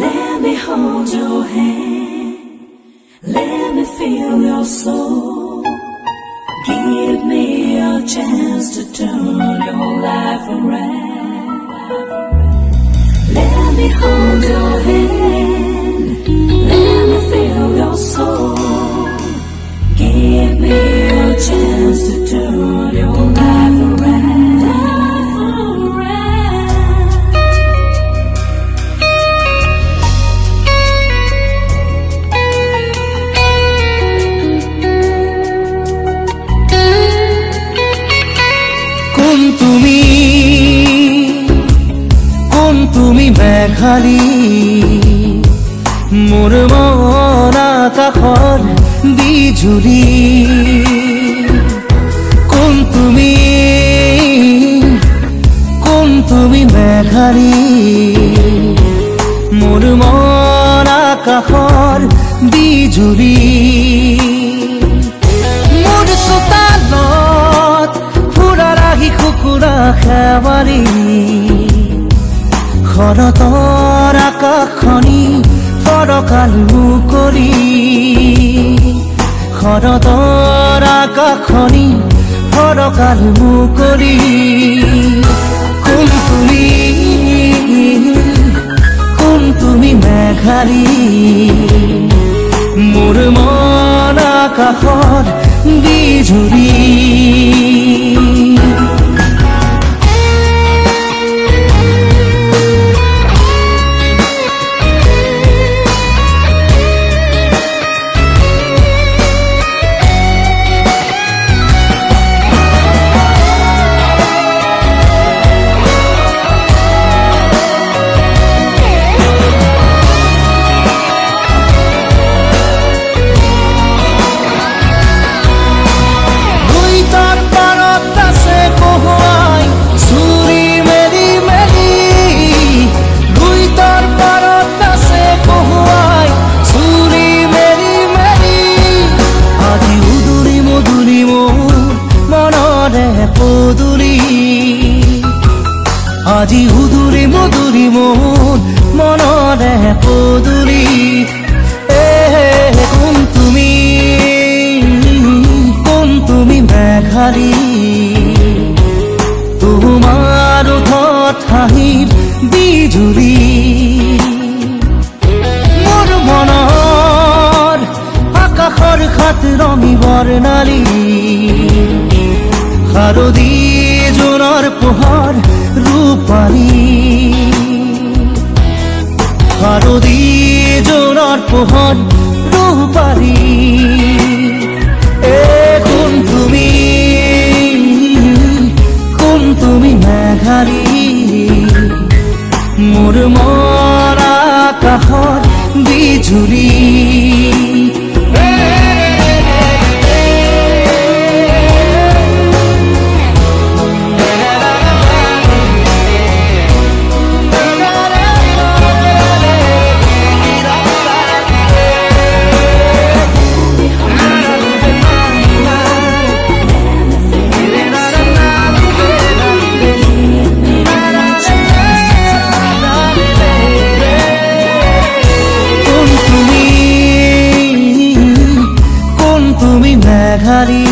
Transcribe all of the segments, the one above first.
Let me hold your hand. Let me feel your soul. Give me a chance to turn your life around. Let me hold your hand. Meghali. মোৰ মন আকাশৰ বিজুলী। কোন তুমি? কোন তুমি মেঘালী? মোৰ মন আকাশৰ বিজুলী। মোৰ চোতালত ফুৰা ৰাহি কুকুৰা খেৱাৰী শৰতৰ আকাশখনি ফৰকাল মুকলি শৰতৰ আকাশখনি ফৰকাল মুকলি কোন তুমি কোন তুমি মেঘালী। মোৰ মন আকাশত বিজুৰী। পদুরি আজি হুদুরি মধুরি মন মনরে পদুরি কোন তুমি কোন তুমি মেঘালী? তোমার ঠাহির বিজুলী, মোর মনৰ আকাশৰ খাত ৰঙি বৰ্ণালী শাৰদী জোনৰ পোহৰ ৰূপালী শাৰদী জোনৰ পোহৰ ৰূপালী এ কোন তুমি কোন তুমি মেঘালী? মেঘালী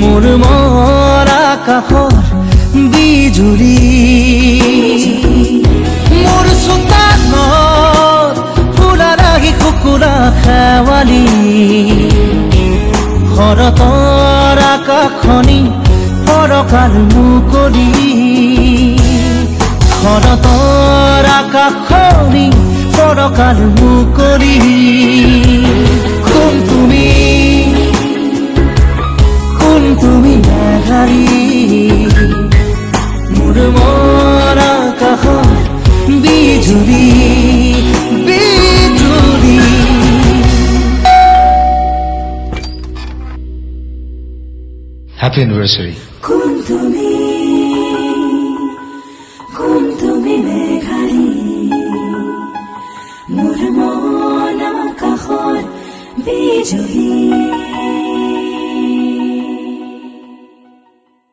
মোৰ মন আকাশৰ বিজুলী। মোৰ চোতালত ফুলা ৰাগি কুকুৰা খেৱালী শৰতৰ আকাশখনি ফৰকাল মুকলি। শৰতৰ আকাশখনি ফৰকাল মুকলি। নাৰী মোৰ মৰা কাষ বিজুৰী হ্যাপি অ্যানিভার্সারি কোন তুমি কোন তুমি মেঘারি মোৰ মন আকাশত বিজুলী